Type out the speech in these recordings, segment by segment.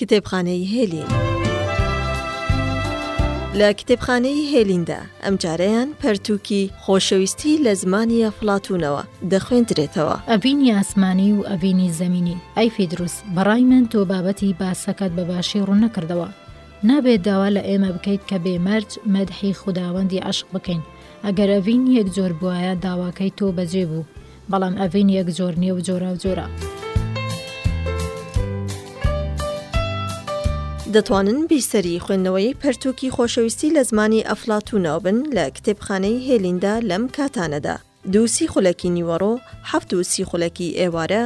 کتێبخانەی هێلین لە کتێبخانەی هێلیندا ئەمجارەیان پەرتووکی خۆشەویستی لە زمانی ئەفلاتونەوە دەخوێندرێتەوە ئەڤینی ئاسمانی و ئەڤینی زەمینی ئەی فیدروس بەڕای من تۆ بابەتی باسەکەت بە باشی ڕوونەکردەوە نابێت داوا لە ئێمە بکەیت کە بێمەرج مەدحی خوداوەندی عشق بکەین ئەگەر ئەڤین یەک جۆر بواە داواکەی تۆ بەجێ بوو بەڵام ئەڤین یەک جۆر نیە و جۆراوجۆرە. دەتوانن بیرسەری خوێندنەوەی پەرتووکی خۆشەویستی لە زمانی ئەفلاتوونەوە بن لە کتێبخانەی هێلیندا لەم کاتانەدا، دوو سی خولەکی نیوەڕۆ، حەفت و سی خولەکی ئێوارە،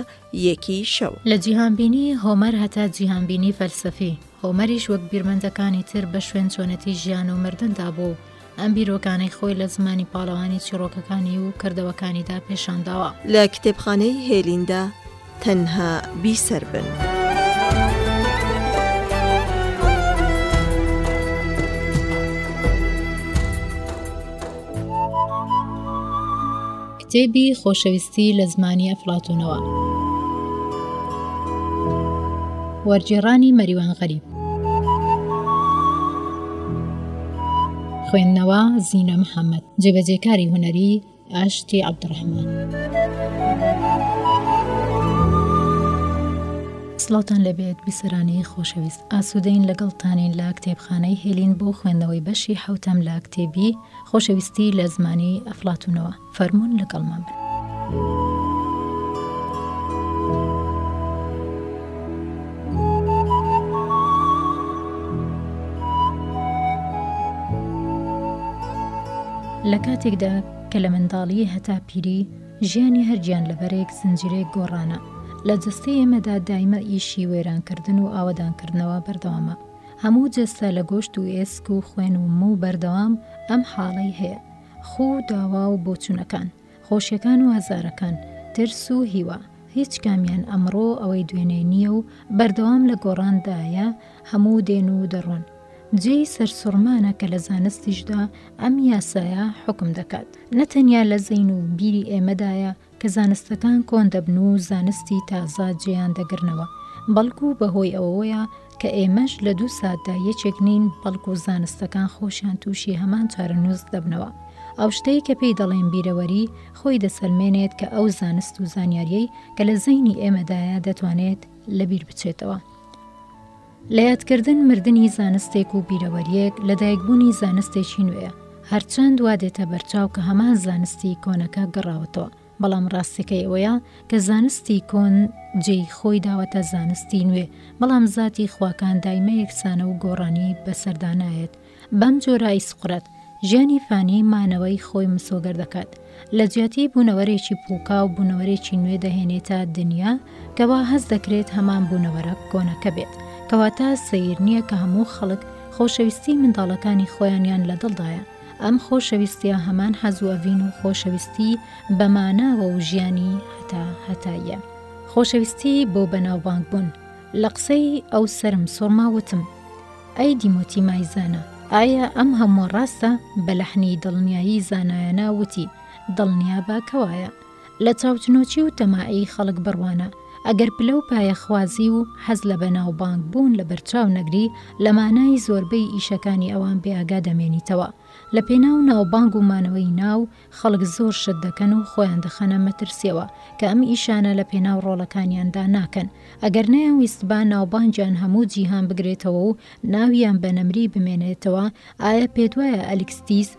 یەکی شەو. لە جیهانبینی هۆمەر هەتا جیهانبینی فەلسەفی، هۆمەریش وەک بیرمەندەکانی تر بە شوێن چۆنێتی ژیان و مردندا بووە و، ئەم بیرۆکانەی خۆی لە زمانی پاڵەوانی چیڕۆکەکانی و کردەوەکانیدا پێشانداوە. لە کتێبخانەی هێلیندا تەنها بیسەر بن. کتێبی خۆشەویستی لە زمانی ئەفڵاتونەوە وەرگێڕانی مەریوان غەریب خوێندنەوە زیینە محەممەد جێبەجێکاری هوەری ئاشتی عبدڕحمان سڵاتان لەبێت بیسەرانی خۆشەویست ئاسوودەین لەگەڵتانین لە کتێبخانەی هێلین بۆ خوێندنەوەی بەشی حوتەم لە کتێبی خۆشەویستی لە زمانی ئەفڵاتونەوە فەرموون لەگەڵمان بن. لە کاتێکدا کە لە منداڵی هەتا پیری ژیانی هەرگیان لەبەرێک زنجیرەیەک گۆڕانە لە جەستەی ئێمەدا دایمە ئیشی وێرانکردن و ئاوەدانکردنەوە بەردەوامە هەموو جەستە لە گۆشت و ئێسک و خوێن و موو بەردەوام ئەم حاڵەی هەیە، خوو و داوا و بۆچونەکان، خۆشیەکان و ئازارەکان، ترس و هیوا، هیچ کامیان ئەمڕۆ ئەوەی دوێنێ نیە و بەردەوام لە گۆڕان دایە، هەموو دێن و دەڕۆن. جێی سەرسوڕمانە کە لە زانستیشدا ئەم یاسایە حوکم دەکات، نە تەنیا لە زەین و بیری ئێمەدایە، کە زانستەکان کۆن دەبن و زانستی تازە جێیان دەگرنەوە، بەڵکو بەهۆی ئەوەوەیە کە ئێمەش لە دوو ساتدا یەکێک نین، بەڵکو زانستەکان خۆشیان تووشی هەمان چارەنووس دەبنەوە. ئەو شتەی کە پێی دەڵێین بیرەوەری، خۆی دەسەلمێنێت کە ئەو زانست و زانیارییەی کە لە زەینی ئێمەدایە دەتوانێت لەبیر بچێتەوە. لە یادکردن مردنی زانستێک و بیرەوەرییەک، لە دایکبوونی زانستێکی نوێیە، هەرچەند وا دێتە بەرچاو کە هەمان زانستی کۆنەکە گەڕاوەتەوە، بەڵام ڕاستییەکەی ئەوەیە کە زانستی کۆن جێی خۆی داوەتە زانستی نوێ، بەڵام زاتی خواکان دایمە یەکسانە و گۆڕانی بەسەردا نایەت. بەم جۆرە ئیسقرت ژیانی فانی مانەوەی خۆی مسۆگەر دەکات، لە جیاتی بوونەوەرێکی پووکاو بوونەوەرێکی نوێ دەهێنێتە دنیا کە وا هەست دەکرێت هەمان بوونەوەرە کۆنەکە بێت، کەواتە سەیر نییە کە هەموو خەڵک خۆشەویستی منداڵەکانی خۆیانیان لە دڵدایە، ئەم خۆشەویستییە هەمان حەز و ئەڤین و خۆشەویستی بە ماناوە و ژیانی هەتا هەتاییە. خۆشەویستی بۆ بەناوبانگبوون. لە قسەی ئەو سەرم سوڕما وتم. ئەی دیمۆتی مای زانا ئایا ئەم هەمووە ڕاستە؟ بە لەحنی دڵنیایی زانایانە وتی، دڵنیابە کە وایە. لە چاوچنۆکی و تەماعی خەڵک بڕوانە، ئەگەر پلە و پایەخوازی و حەز لە بەناوبانگ بوون لە بەرچاو نەگری، لە مانای زۆربەی ئیشەکانی ئەوان بێئاگا دەمێنیتەوە. لە پێناو ناوبانگ و مانەوەی ناو، خەڵک زۆر شت دەکەن و خۆیان دەخەنە مەترسیەوە کە ئەم ئیشانە لە پێناو ڕۆڵەکانیاندا ناکەن ئەگەر نەیانویستبا ناوبانگیان هەموو جیهان بگرێتەوە و ناویان بە نەمری بمێنێتەوە ئایا پێتوایە ئەلیکستیس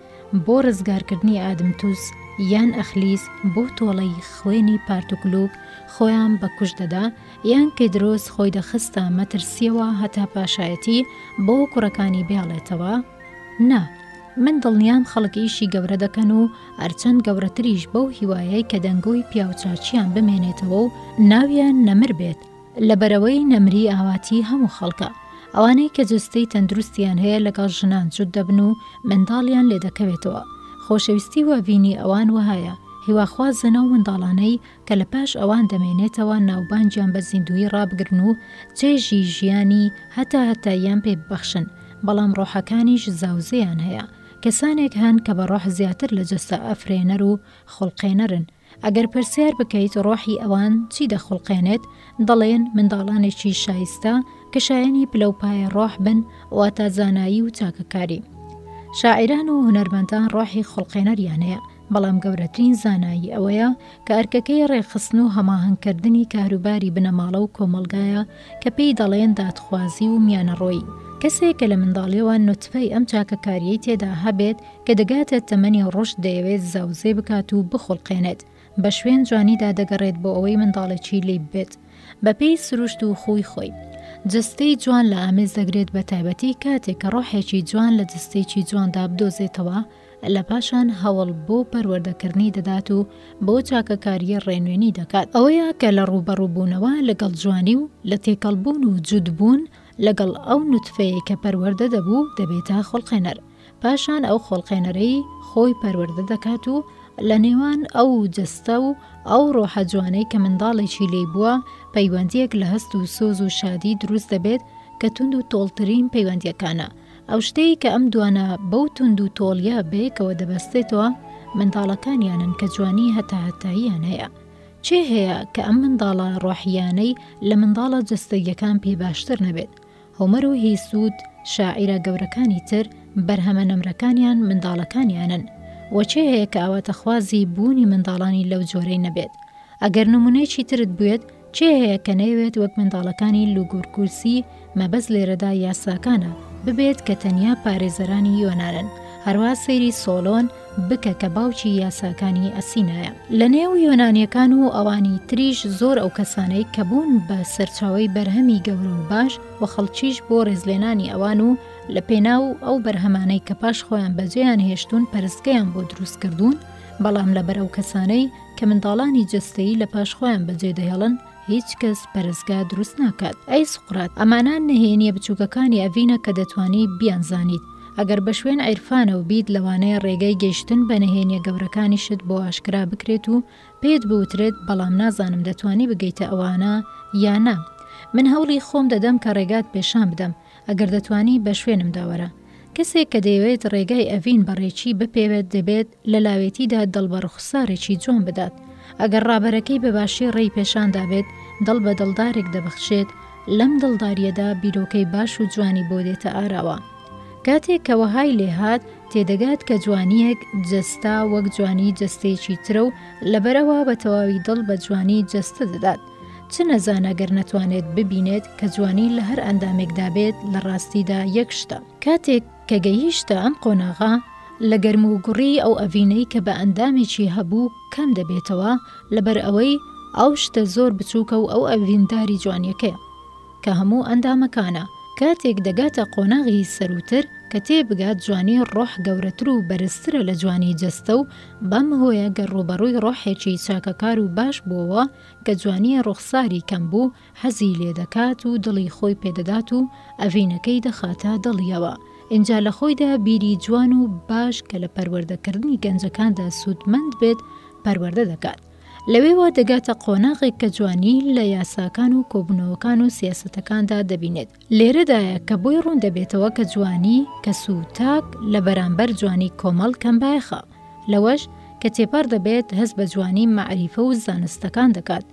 بۆ ڕزگارکردنی ئادمتوس یان ئەخلیس بۆ تۆڵەی خوێنی پارتوکلوک خۆیان بە کوشت دەدا یان تێدرۆس خۆی دەخستە مەترسیەوە هەتا پاشایەتی بۆ کوڕەکانی بێڵێتەوە؟ نا. من دڵنیام خەڵک ئیشی گەورە دەکەن و هەرچەند گەورەتریش بەو هیوایەی کە دەنگۆی پیاوچاکیان بمێنێتەوە و ناویان نەمر بێت، لەبەرئەوەی نەمری ئاواتی هەموو خەڵکە، ئەوانەی کە جەستەی تەندروستیان هەیە لەگەڵ ژنان جوت دەبن و منداڵیان لێدەکەوێتەوە، خۆشەویستی وەڤینی ئەوان وەهایە، هیواخوازانە و منداڵانەی کە لە پاش ئەوان دەمێنێتەوە ناوبانگیان بە زیندوویی ڕابگرن و چێژی ژیانی هەتاهەتاییان پێ ببەخشن، بەڵام ڕۆحەکانیش زاوزێیان هەیە، کەسانێک هەن کە بە ڕۆح زیاتر لە جەستە ئەفرێنەر و خوڵقێنەرن، ئەگەر پرسیار بکەیت ڕۆحی ئەوان چی دەخوڵقێنێت، دەڵێن منداڵانێکی شایستە کە شایەنی پلەوپایە ڕۆح بن، واتە زانایی و چاکەکاری. شاعیران و هونەرمەندان ڕۆحی خوڵقێنەریان هەیە، بەڵام گەورەترین زانایی ئەوەیە کە ئەرکەکەی ڕێکخستن و هەماهەنگکردنی کاروباری بنەماڵە و کۆمەڵگایە کە پێی دەڵێن دادخوازی و میانەڕۆیی، کەسێک کە لە منداڵیەوە نوتفەی ئەم چاکەکاریەی تێدا هەبێت کە دەگاتە تەمەنی ڕوشد دەیەوێت زاوزێ بکات و بخوڵقێنێت، بە شوێن جوانیدا دەگەڕێت بۆ ئەوەی منداڵێکی لی ببێت بە پێی سروشت و خووی خۆی. جەستەی جوان لە ئامێز دەگرێت بە تایبەتی کاتێک کە ڕۆحێکی جوان لە جەستەیەکی جواندا بدۆزێتەوە، لە پاشان هەوڵ بۆ پەروەردەکردنی دەدات و بۆ چاکەکارییە ڕێنوێنی دەکات، ئەوەیە کە لە ڕووبەڕووبوونەوە لەگەڵ جوانی و لە تێکەڵبوون و جووتبوون لەگەڵ ئەو نوتفەیەی کە پەروەردە دەبوو دەبێتە خۆڵقێنەر، پاشان ئەو خۆڵقێنەرەی خۆی پەروەردە دەکات و لە نێوان ئەو جەستە و ئەو ڕۆحە جوانەی کە منداڵێکی لێی بووە پەیوەندییەک لە هەست و سۆز و شادی دروست دەبێت کە توند و تۆڵترین پەیوەندییەکانە ئەو شتەی کە ئەم دوانە بەو توند و تۆڵیە بەیەکەوە دەبەستێتەوە منداڵەکانیانن کە جوانی هەتاهەتاییان هەیە. چێ هەیە کە ئەم منداڵە ڕۆحییانەی لە منداڵە جەستەییەکان پێ باشتر نەبێت؟ هۆمەر و هیسوود، شاعیرە گەورەکانی تر، بەرهەمە نەمرەکانیان منداڵەکانیانن و چێ هەیە کە ئاواتەخوازی بوونی منداڵانی لەو جۆرەی نەبێت؟ ئەگەر نموونەیەکی ترت بوێت، کێ هەیە کە نەیەوێت وەک منداڵەکانی لوگورکوسی، مەبەست لێرەدا یاساکانە، ببێت کە تەنیا پارێزەرانی یۆنانن، هەروا سەیری سۆلۆن بکە کە باوکی یاساکانی ئەسینایە. لە نێو یۆنانیەکان و ئەوانی تریش زۆر ئەو کەسانەی کە بوون بە سەرچاوەی بەرهەمی گەورە و باش و خەڵکیش بۆ ڕێزلێنانی ئەوان و لە پێناو ئەو بەرهەمانەی کە پاش خۆیان بەجێیان هێشتوون پەرستگەیان بۆ دروست کردوون، بەڵام لەبەر ئەو کەسانەی کە منداڵانی جەستەیی لە پاش خۆیان بەجێ دەهێڵن، هیچ کەس پەرستگا دروست ناکات. ئەی سوقرات، ئەمانە نهێنیە بچوکەکانی ئەڤینە کە دەتوانی بیانزانیت. ئەگەر بە شوێن عیرفانەوە بیت لەوانەیە ڕێگەی گەیشتن بە نهێنیە گەورەکانیشت بۆ ئاشکرا بکرێت و پێت بوترێت بەڵام نازانم دەتوانی بگەیتە ئەوانە یان نا. من هەوڵی خۆم دەدەم کە ڕێگات پێشان بدەم. ئەگەر دەتوانی بە شوێنمدا وەرە. کەسێک کە دەیەوێت ڕێگای ئەڤین بە ڕێکی بپێوێت دەبێت لە لاوێتیدا دڵ بە ڕوخسارێکی جوان بدات. ئەگەر ڕابەرەکەی بە باشی ڕێی پێشان دابێت دڵ بە دڵدارێک دەبەخشێت، لەم دڵدارییەدا بیرۆکەی باش و جوانی بۆ دێتە ئاراوە. کاتێک کە وەهای لێ هات، تێدەگات کە جوانییەک جەستە وەک جوانی جەستەیەکی ترە و لەبەر ئەوە بە تەواوی دڵ بە جوانی جەستە دەدات. چ نەزانە گەر نەتوانێت ببینێت کە جوانی لە هەر ئەندامێکدا بێت لە ڕاستیدا یەک شتە کاتێک کە گەیشتە ئەم قۆناغە لە گەرم و گوڕی ئەو ئەڤینەی کە بە ئەندامێکی هەبوو کەم دەبێتەوە لەبەر ئەوەی ئەو شتە زۆر بچووکە و ئەو ئەڤینداری جوانیەکەیە کە هەموو ئەندامەکانە کاتێک دەگاتە قۆناغی سەروتر کە تێبگات جوانی ڕۆح گەورەتر و بەرزترە لە جوانی جەستە و بەم هۆیە گەر ڕوبەڕووی ڕۆحێکی چاکەکار و باش بووەوە کە جوانی ڕوخساری کەم بوو، حەزی لێ دەکات و دڵی خۆی پێ دەدات و ئەڤینەکەی دەخاتە دڵیەوە. ئینجا لە خۆیدا بیری جوان و باش کە لە پەروەردەکردنی گەنجەکاندا سوودمەند بێت، پەروەردە دەکات. لەوێوە دەگاتە قۆناغێک کە جوانی لە یاساکان و کۆبوونەوەکان و سیاسەتەکاندا دەبینێت. لێرەدایە کە بۆی ڕوون دەبێتەوە کە جوانی کەس و تاک لە بەرامبەر جوانی کۆمەڵ کەمبایەخە، لەوەش کە تێپەڕ دەبێت هەست بە جوانی مەعریفە و زانستەکان دەکات،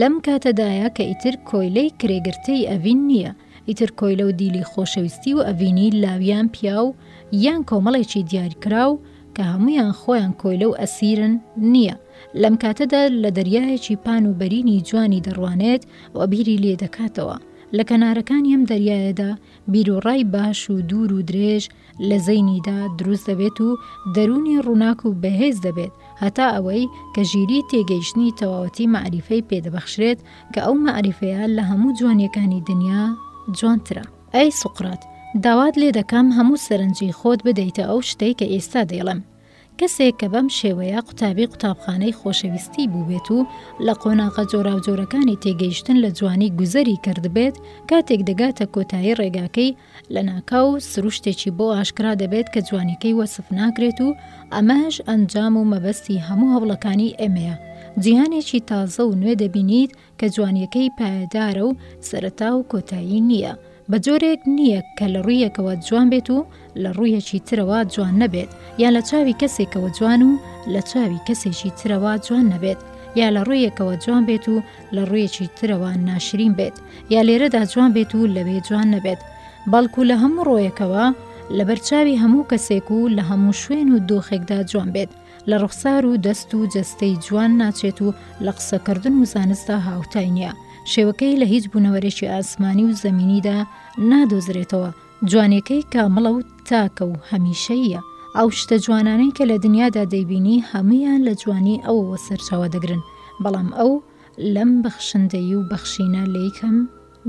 لەم کاتەدایە کە ئیتر کۆیلەی کرێگرتەی ئەڤین نییە، ئیتر کۆیلە و دیلی خۆشەویستی و ئەڤینی لاویان پیاو یان کۆمەڵێکی دیاریکراو کە هەموویان خۆیان کۆیلە و ئەسیرن نییە، لەم کاتەدا لە دەریایەکی پان و بەرینی جوانی دەڕوانێت و بیری لێدەکاتەوە. لە کەنارەکانی ئەم دەریایەدا بیروڕای باش و دوور و درێژ لە زەینیدا دروست دەبێت و دەروونی ڕووناک و بەهێز دەبێت هەتا ئەوەی کە ژیری تێگەیشتنی تەواوەتی مەعریفەی پێ دەبەخشرێت کە ئەو مەعریفەیە لە هەموو جوانییەکانی دنیا جوانترە. ئەی سوقرات، داوات لێ دەکەم هەموو سەرنجی خۆت بدەیتە ئەو شتەی کە ئێستا دەیڵێم. کەسێک کە بەم شێوەیە قوتابی قوتابخانەی خۆشەویستی بووبێت و لە قۆناغە جۆراوجۆرەکانی تێگەیشتن لە جوانی گوزەری کردبێت، کاتێک دەگاتە کۆتایی ڕێگاکەی، لەناکاو سروشتێکی بۆ ئاشکرا دەبێت کە جوانییەکەی وەسف ناکرێت و ئەمەش ئەنجام و مەبەستی هەموو هەوڵەکانی ئێمەیە، جیهانێکی تازە و نوێ دەبینیت، کە جوانیەکەی پایەدارە و سەرەتا و کۆتایی نییە، بە جۆرێک نییە کە لە ڕوویەکەوە جوان بێت و لە ڕوویەکی ترەوە جوان نەبێت، یا لە چاوی کەسێکەوە جوان و لە چاوی کەسێکی ترەوە جوان نەبێت، یا لە ڕوویەکەوە جوان بێت و لە ڕوویەکی ترەوە ناشرین بێت، یا لێرەدا جوان بێت و لەوێ جوان نەبێت، بەڵکو لە هەموو ڕوویەکەوە، لەبەر چاوی هەموو کەسێک و لە هەموو شوێن و دۆخێکدا جوان بێت. لە ڕوخسار و دەست و جەستەی جوان ناچێت و لە قسەکردن و زانستدا هاوتای نییە شێوەکەی لە هیچ بوونەوەرێکی ئاسمانی و زەمینیدا نادۆزرێتەوە جوانەکەی کامڵە و تاکە و هەمیشەیە ئەو شتە جوانانەی کە لە دنیادا دەیبینی هەمویان لە جوانی ئەوەوە سەرچاوە دەگرن بەڵام ئەو لەم بەخشندەیی و بەخشینە لێیکەم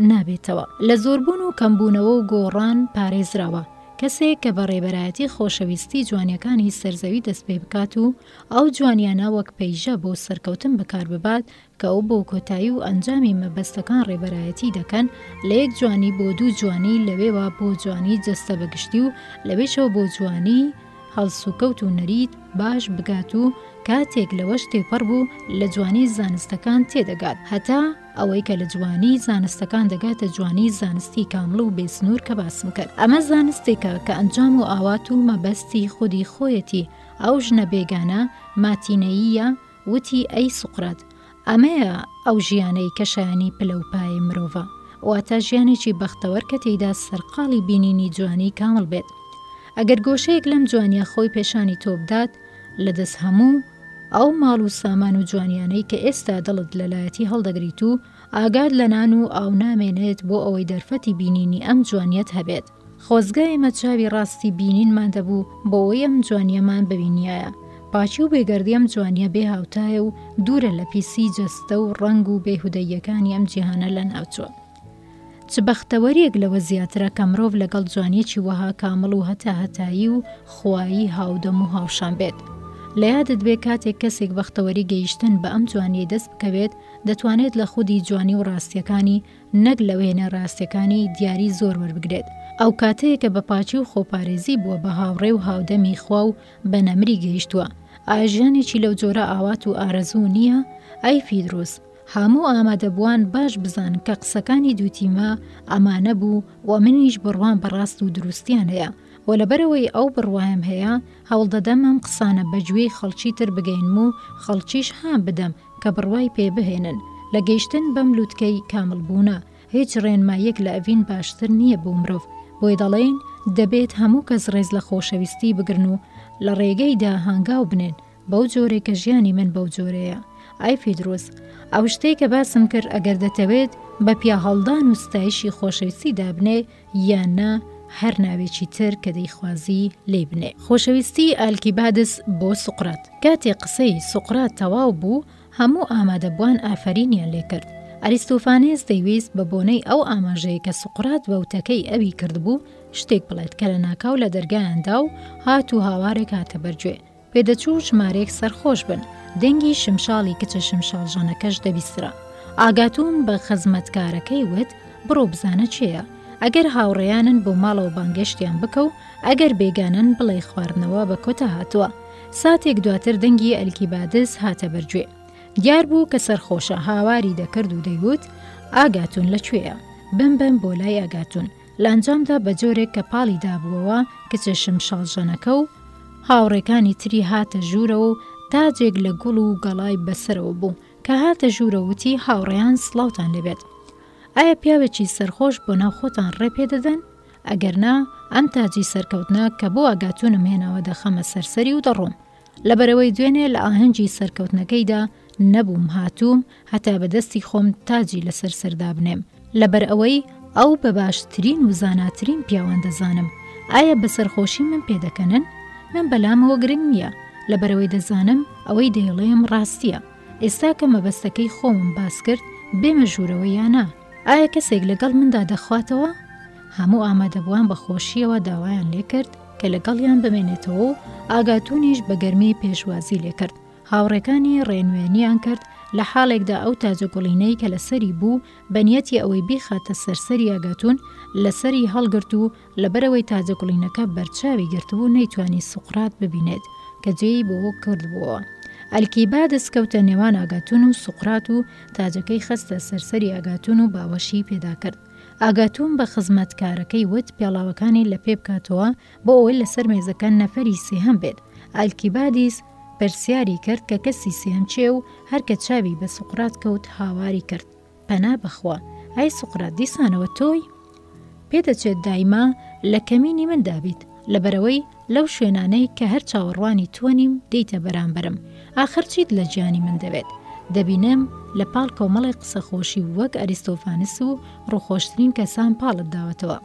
نابێتەوە. لە زۆربوون و کەمبوونەوە و گۆڕان پارێزراوە. کەسێک کە بە ڕێبەرایەتی خۆشەویستی جوانیەکانی سەرزەوی دەست پێ بکات و ئەو جوانیانە وەک پەیژە بۆ سەرکەوتن بەکار ببات کە ئەو بۆ کۆتایی و ئەنجامی مەبەستەکان ڕێبەرایەتی دەکەن لە یەک جوانی بۆ دوو جوانی لەوێوە بۆ جوانی جەستە بە گشتی و لەوێشەوە بۆ جوانی هەڵسوکەوت و نەریت باش بگات و کاتێک لەوەش تێپەڕ بوو لە جوانی زانستەکان تێدەگات هەتا ئەوەی کە لە جوانیی زانستەکان دەگاتە جوانیی زانستی کامڵ و بێ سنوور کە باسم کرد، ئەمە زانستێکە کە ئەنجام و ئاوات و مەبەستی خودی خۆیەتی، ئەو ژنە بێگانە، ماتینەییە، وتی، ئەی سوقرات! ئەمەیە ئەو ژیانەی کە شایانی پلە و پایەی مرۆڤە، واتە ژیانێکی بەختەوەر کە تێیدا سەرقاڵی بینینی جوانیی کامڵ بێت. ئەگەر گۆشەیەک لەم جوانییە خۆی پێشانی تۆ بدات، لە دەست هەموو، ئەو ماڵ و سامان و جوانیانەی کە ئێستا دڵت لەلایەتی هەڵدەگریت و ئاگات لە نان و ئاو نامێنێت بۆ ئەوەی دەرفەتی بینینی ئەم جوانیەت هەبێت خۆزگە ئێمە چاوی ڕاستی بینینمان دەبوو بۆوەی ئەم جوانیەمان ببینیایە پاکی و بێگەردی ئەم جوانیە بێ هاوتایە و دوورە لە پیسی جەستە و ڕەنگ و بێهودەییەکانی ئەم جیهانە لەناوچوە. چ بەختەوەرییەک لەوە زیاترە کە مرۆڤ لەگەڵ جوانییەکی وەها کامڵ و هەتاهەتایی و خوایی هاودەم و هاوشان بێت. لە یادت بێ کاتێک کەسێک بەختەوەری گەیشتن بە ئەم جوانییەی دەست بکەوێت، دەتوانێت لە خودی جوانی و ڕاستییەکانی، نەک لە وێنە ڕاستییەکانی، دیاری زۆر وەربگرێت. ئەو کاتەیە کە بە پاکی و خۆپارێزی بووە بە هاوڕێ و هاودەمی خوا و بە نەمری گەیشتووە. ئایا ژیانێکی لەو جۆرە ئاوات و ئارەزوو نییە؟ ئەی فیدرووس! هەموو ئامادەبووان باش بزان کە قسەکانی دوو تیمە ئەمانە بوو و منیش بڕوام بە ڕاست و دروستیانەیە و لەبەرەوەی ئەو بڕوایم هەیە هەوڵدەدەم ئەم قسانە بە گوێی خەڵکی تر بگەینم و خەڵکیش هان بدەم کە بڕوای پێ بهێنن لە گەیشتن بەم لوتکەی کامڵبوونە هیچ ڕێنماییەک لە ئەڤین باشتر نییە بۆ مرۆڤ بۆی دەڵێین دەبێت هەموو کەس ڕێز لە خۆشەویستی بگرن و لە ڕێگەیدا هانگاو بنێن بەو جۆرەی کە ژیانی من بەو جۆرەیە ئای فیدروس ئەو شتەی کە باسم کرد ئەگەر دەتەوێت بە پیا هەڵدان و ستایشی خۆشەویستی دابنێ یان نا هەر ناوێکی تر کە دەیخوازی لێی بنێ خۆشەویستی ئالکیبادس بۆ سوقرات کاتێ قسەی سوقرات تەواو بوو هەموو ئامادەبووان ئافەرینیان لێ کرد ئەریستوفانێس دەیویست بە بۆنەی ئەو ئاماژەیە کە سوقرات بە وتەکەی ئەوی کردبوو شتێک بڵێت کە لە ناکاو لە دەرگایاندا و هات و هاوارێک هاتە بەرگوێ پێدەچوو ژمارەیەک سەرخۆش بن. دەنگی شمشاڵی کچە شمشاڵژەنەکەش دەبیسترا. ئاگاتووم بە خزمەتکارەکەی وت، بڕۆ بزانە کێیە. ئەگەر هاوڕێیانن بۆ ماڵەوە بانگێشتیان بکە و ئەگەر بێگانەن بڵێ خواردنەوە بە کۆتا هاتووە. ساتێک دواتر دەنگی ئەلکی بادز هاتە بەر گوێ. دیار بوو کە سەرخۆشە، هاواری دەکرد و دەیوت، ئاگاتوون لە کوێیە؟ بمبەن بۆ لای ئاگاتوون. لە ئەنجامدا بە جۆرێک کە پاڵی دابووەوە کچە شمشاڵژەنەکە و هاوڕێکانی تری هاتە ژوورەوە و تاجێک لە گوڵ و گەڵای بەسەرەوە بوو کە هاتە ژوورە وتی هاوڕێیان سڵاوتان لێبێت ئایا پیاوێکی سەرخۆش بۆ ناو خۆتان ڕێ پێ دەدەن ئەگەر نا ئەم تاجی سەرکەوتنە کە بۆ ئاگاتونم هێناوە دەخەمە سەرسەری و دەڕۆم لەبەرئەوەی دوێنێ لە ئاهەنگی سەرکەوتنەکەیدا نەبووم، هاتووم هەتا بە دەستی خۆم تاجی لەسەر سەر دابنێم، لەبەرئەوەی ئەو بە باشترین و زاناترین پیاوان دەزانم، ئایا بە سەرخۆشی من پێ دەکەنن؟ من بەلامەوە گرنگ نییە، لەبەرئەوەی دەزانم ئەوەی دەیڵێم ڕاستییە. ئێستا کە مەبەستەکەی خۆمم باس کرد، بێمە ژوورەوە یا نا؟ ئایا کەسێک لەگەڵ مندا دەخواتەوە؟ هەموو ئامادەبووان بە خۆشیەوە داوایان لێکرد کە لەگەڵیان بمێنێتەوە و ئاگاتونیش بە گەرمی پێشوازی لێکرد هاوڕێکانی ڕێنوێنیان کرد لە حاڵێکدا ئەو تاجە گوڵینەی کە لەسەری بوو بەنیەتی ئەوەی بیخاتە سەرسەری ئاگاتون لەسەری هەڵگرت و لەبەرئەوەی تاجە گوڵینەکە بەرچاوی گرتبوو نەیتوانی سوقرات ببینێت کە جێی بۆ کردبووەوە. ئەلکیبادس کەوتە نێوان ئاگاتون و سوقرات و تاجەکەی خستە سەر سەری ئاگاتون و باوەشی پێدا کرد. ئاگاتون بە خزمەتکارەکەی وت پێڵاوەکانی لە پێ بکاتەوە بۆ ئەوەی لەسەر مێزەکە نەفەری سێهەم بێت. ئەلکیبادیس پرسیاری کرد کە کەسی سێهەم کێیە و هەر کە چاوی بە سوقرات کەوت هاواری کرد. پەنا بەخوا، ئای سوقرات دیسانەوە تۆی؟ پێدەچێت دایمە لە کەمینی مندا بیت، لەبەرئەوەی لەو شوێنانەی کە هەر چاوەڕوانی تۆ نیم دێیتە بەرامبەرم، ئاخر چیت لە گیانی من دەوێت؟ دەبینم لە پاڵ کۆمەڵێک قسە خۆشی و وەک ئەریستۆفانس و ڕووخۆشترین کەسان پاڵت داوەتەوە.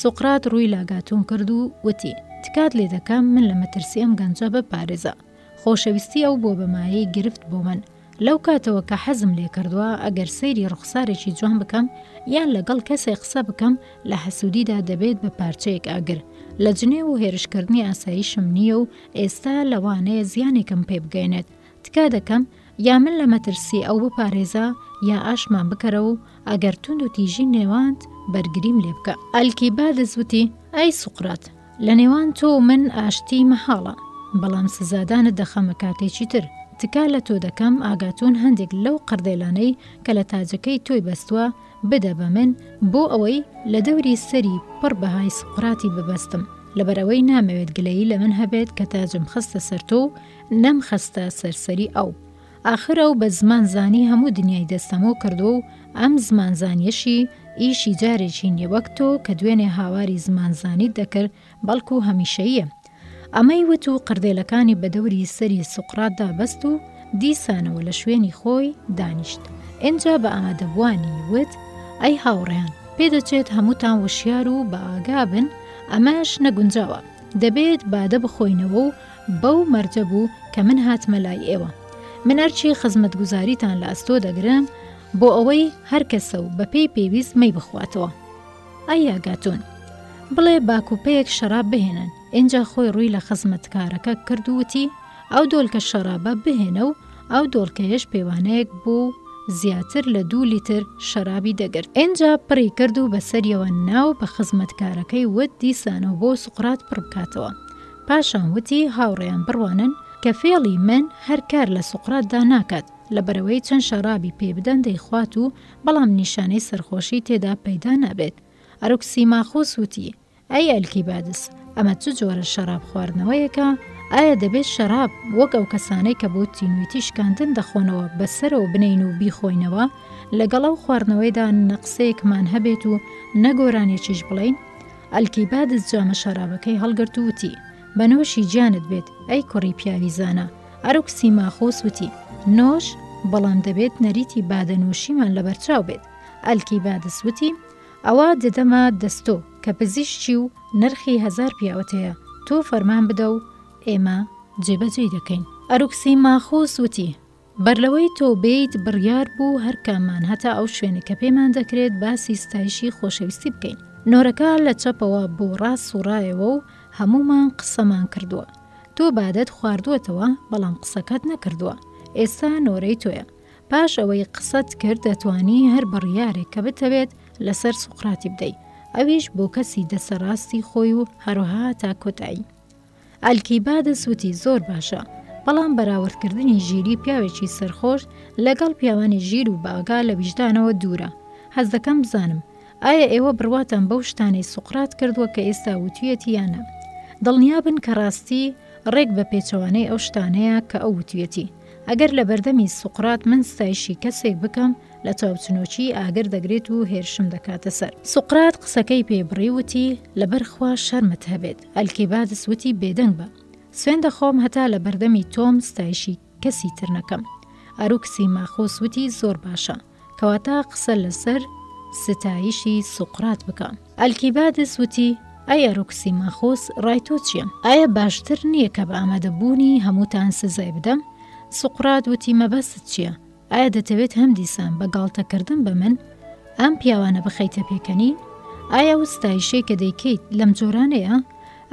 سوقرات ڕووی لاگاتون کرد و وتی، تکات لێدەکەم من لە مەترسی ئەم گەنجە بپارێزە. خۆشەویستی ئەو بووە بە مایەی گرفت بۆ من. لەو کاتەوە کە حەزم لێ کردووە ئەگەر سەیری ڕوخسارێکی جوان بکەم یان لەگەڵ کەسێک قسە بکەم لە حەسوودیدا دەبێت بە پارچەیەک ئاگر لە جنێو و هێرشکردنی ئاسایشم نییە و ئێستا لەوانەیە زیانێکم پێ بگەێنێت تکا دەکەم یا من لە مەترسی ئەو بپارێزە یا ئاشمان بکەرە و ئەگەر توند و تیژی نێوانت بەرگریم لێ بکە. ئەلکیبادس وتی، ئەی سوقرات! لە نێوان تۆ و من ئاشتی مەحاڵە، بەڵام سزادانت دەخەمە کاتێکی تر. تکا لە تۆ دەکەم ئاگاتوون هەندێک لەو قەردێلانەی کە لە تاجەکەی تۆی بەستووە بدە بە من بۆ ئەوەی لە دەوری سەری پڕ بەهای سوقراتی ببەستم، لەبەر ئەوەی نامەوێت گلەیی لە من هەبێت کە تاجم خستە سەر تۆ و نەمخستە سەر سەری ئەو. ئاخر ئەو بە زمان زانی هەموو دنیای دەستەمۆ کردووە و ئەم زمان زانیەشی ئیشی جارێکی نیە وەک تۆ کە دوێنێ هاواری زمان زانیت دەکرد بەڵکو هەمیشەییە. ئەمەی وت و قردێلەکانی بە دەوری سەری سوقراتدا بەست و دیسانەوە لە شوێنی خۆی دانیشت. ئینجا بە ئامادەبووانی وت، ئەی هاوڕێیان، پێدەچێت هەمووتان وشیار و بە ئاگا بن ئەمەش نەگونجاوە. دەبێت بادە بخۆینەوە و بەو مەرجە بوو کە من هاتمە لای ئێوە. من ئەرکی خزمەتگوزاریتان لە ئەستۆ دەگرم بۆ ئەوەی هەر کەسە و بەپێی پێویست مەی بخواتەوە. ئەی ئاگاتون! بڵێ با کوپەیەک شەراب بهێنن. ئینجا خۆی ڕووی لە خزمەتکارەکە کرد و وتی، ئەو دۆلکە شەرابە بهێنە و ئەو دۆلکەیەش پێوانەیەک بوو و زیاتر لە دوو لیتر شەرابی دەگرت. ئینجا پڕی کرد و بەسەریەوە نا و بە خزمەتکارەکەی وت دیسانەوە بۆ سوقرات پڕ بکاتەوە. پاشان وتی هاوڕێیان بڕوانن کە فێڵی من هەر کار لە سوقراتدا ناکات، لەبەرئەوەی چەند شەڕابی پێ بدەن دەیخوات و بەڵام نیشانەی سەرخۆشی تێدا پەیدا نابێت. ئەرکسیماخوس وتی، ئەی ئەلکیبادس، ئەمە چ جۆرە شەڕاب خواردنەوەیەکە؟ ئایا دەبێت شەڕاب وەک ئەو کەسانەی کە بۆ تینویتی شکاندن دەخۆنەوە بە سەرەوە بنێین و بیخۆینەوە، لەگەڵ ئەو خواردنەوەیدا نە قسەیەکمان هەبێت و نە گۆرانێکیش بڵێین؟ ئەلکیبادس جامە شەرابەکەی هەڵگرت و وتی، بە نۆشی گیانت بێت، ئەی کوڕی پیاوی زانا. ئەرکسیماخۆس وتی، نۆش، بەڵام دەبێت نەریتی بادەنووشیمان لەبەرچاو بێت. ئەلکیبادس وتی، ئەوا دەدەمە دەست تۆ، کە پزیشکی و نرخی هەزار پیاوتەیە، تۆ فەرمان بدە و ئێمە جێبەجێی دەکەین. ئەرکسیماخۆس وتی، بەرلەوەی تۆ بێیت بڕیار بوو هەرکاممان هەتا ئەو شوێنە کە پێمان دەکرێت باسی ستایشی خۆشەویستی بکەین. نۆرەکە لە چەپەوە بۆ ڕاست سوڕایەوە و هەموومان قسەمان کردووە. تۆ بادەت خواردووەتەوە بەڵام قسەکەت نەکردووە. ئێستا نۆرەی تۆیە. پاش ئەوەی قسەت کرد دەتوانی هەر بڕیارێک کە بتەوێت لەسەر سوقراتی بدەی. ئەویش بۆ کەسی دەستە ڕاستی خۆی و هەرەها تا کۆتایی. ئەلکیبادس وتی زۆر باشە، بەڵام بەراوردکردنی ژیری پیاوێکی سەرخۆش لەگەڵ پیاوانی ژیر و بەئاگا لە ویژدانەوە دوورە. حەز دەکەم بزانم ئایا ئێوە بڕواتان بەو شتانەی سوقرات کردووە کە ئێستا وتویەتی یان نا؟ دڵنیا بن کە ڕاستی ڕێک بە پێچەوانەی ئەو شتانەیە کە ئەو وتویەتی. ئەگەر لە بەردەمی سوقرات من ستایشی کەسێک بکەم، لە چاوچنۆکی ئاگر دەگرێت و هێرشم دەکاتە سەر. سوقرات قسەکەی پێ بڕی و وتی لەبەر خوا شەرمت هەبێت. ئەلکیبادس وتی بێدەنگ بە. سوێن دەخۆم هەتا لە بەردەمی تۆم ستایشی کەسی تر نەکەم. ئەروکسی ماخوس وتی زۆر باشە. کەواتە قسە لەسەر ستایشی سوقرات بکە. ئەلکیبادس وتی ئەی ئەروکسی ماخوس ڕای تۆ چیە؟ ئایا باشتر نیە کە بە ئامادەبوونی هەمووتان سزای بدەم؟ سوقرات وتی مەبەستت چیە؟ ئایا دەتەوێت هەم دیسان بە گاڵتەکردن بە من ئەم پیاوانە بخەیتە پێکەنین؟ ئایا ئەو ستایشەی کە دەیکەیت لەم جۆرانەیە؟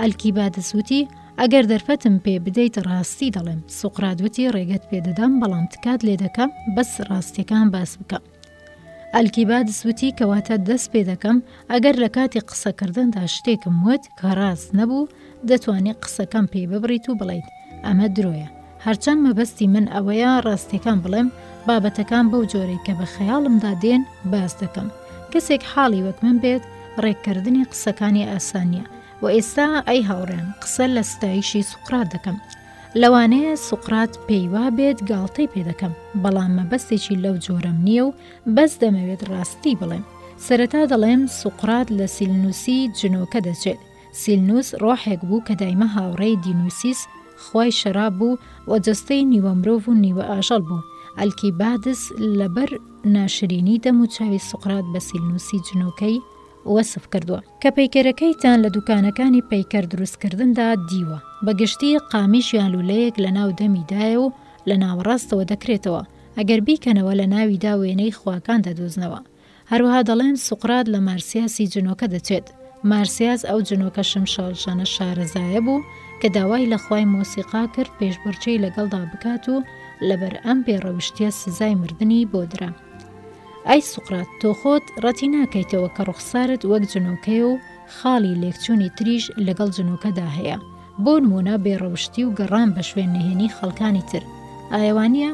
ئەلکیبادس وتی، ئەگەر دەرفەتم پێ بدەیت ڕاستی دەڵێم. سوقرات وتی، ڕێگەت پێ دەدەم، بەڵام تکات لێ دەکەم بەس ڕاستییەکان باس بکە. ئەلکیبادس وتی، کەواتە دەست پێ دەکەم، ئەگەر لە کاتی قسەکردندا شتێکم وت کە ڕاست نەبوو، دەتوانی قسەکەم پێی ببڕیت و بڵێیت ئەمە درۆیە. هەرچەند مەبەستی من ئەوەیە ڕاستیەکان بڵێم، بابەتەکان بەو جۆرەی کە بە خەیاڵمدا دێن باس دەکەم. کەسێک حاڵی وەک من بێت، ڕێککردنی قسەکانی ئاسان نیە. وە ئێستا ئەی هاوڕێیان قسە لە ستایشی سوقرات دەکەم. لەوانەیە سوقرات پێی وابێت گاڵتەی پێ دەکەم، بەڵام مەبەستێکی لەو جۆرەم نیە و بەس دەمەوێت ڕاستی بڵێم. سەرەتا دەڵێم سوقرات لە سیلنوسی جنۆکە دەچێت. سیلنوس ڕۆحێک بوو کە دایمە هاوڕێی دینوسیس، خوای شەراب بوو و جەستەی نیوە مرۆڤ و نیوە ئاژەڵ بوو. ئەلکیبادس لەبەر ناشرینی دەم و چاوی سوقرات بە سیلنوسی جنۆکەی وەسف کردووە. کە پەیکەرەکەیتان لە دوکانەکانی پەیکەر دروستکردندا دیوە. بە گشتی قامیش یان لولەیەک لە ناو دەمی دایە و لە ناوەڕاستەوە دەکرێتەوە. ئەگەر بیکەنەوە لە ناویدا وێنەی خواکان دەدۆزنەوە. هەروەها دەڵێن سوقرات لە مارسیاسی جنۆکە دەچێت، مارسیاس ئەو جنۆکە شمشاڵژەنە شارەزایە بوو کە داوای لە خوای مۆسیقا کرد پێشبڕکێی لەگەڵدا بکات و لەبەر ئەم بێ ڕەوشتیە سزای مردنی بۆ درا. ئەی سوقرات تۆ خۆت ڕەتی ناکەیتەوە کە ڕوخسارت وەک جنۆکەیە و خاڵی لێکچوونی تریش لەگەڵ جنۆکەدا هەیە، بۆ نموونە بێ ڕەوشتی و گەڕان بە شوێن نهێنی خەڵکانی تر، ئایەوانیە؟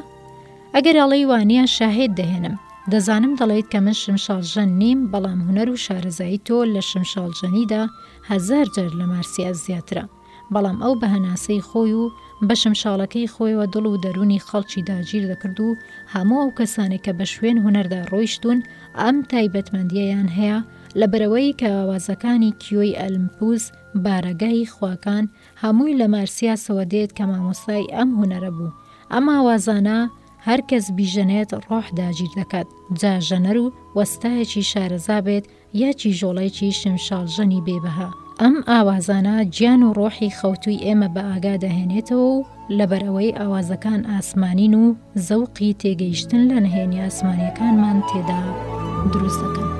ئەگەر ئەڵێی وانیە شاهێد دەهێنم. دەزانم دەڵێیت کە من شمشاڵژەن نیم بەڵام هونەر و شارەزایی تۆ لە شمشاڵژەنیدا هەزار جار لە مارسیاس زیاترە بەڵام ئەو بە هەناسەی خۆی و بە شمشاڵەکەی خۆیەوە دڵ و دەروونی خەڵکی داگیر دەکرد و هەموو ئەو کەسانێک کە بە شوێن هونەردا ڕۆیشتوون ئەم تایبەتمەندیەیان هەیە لەبەرئەوەی کە ئاوازەکانی کیۆی ئەلمپوز بارەگای خواکان هەمووی لە مارسیاسەوە دێت کە مامۆستای ئەم هونەرە بوو. ئەم ئاوازانە هەر کەس بیژەنێت ڕۆح داگیر دەکات، جا ژەنەر و وەستایەکی شارەزا بێت یا کیژۆڵەیەکی شمشاڵژەنی بێبەها. ئەم ئاوازانە گیان و ڕۆحی خەوتووی ئێمە بە ئاگا دەهێنێتەوە و، لەبەرئەوەی ئاوازەکان ئاسمانین و زەوقی تێگەیشتن لە نهێنی ئاسمانیەکانمان تێدا دروست دەکەن.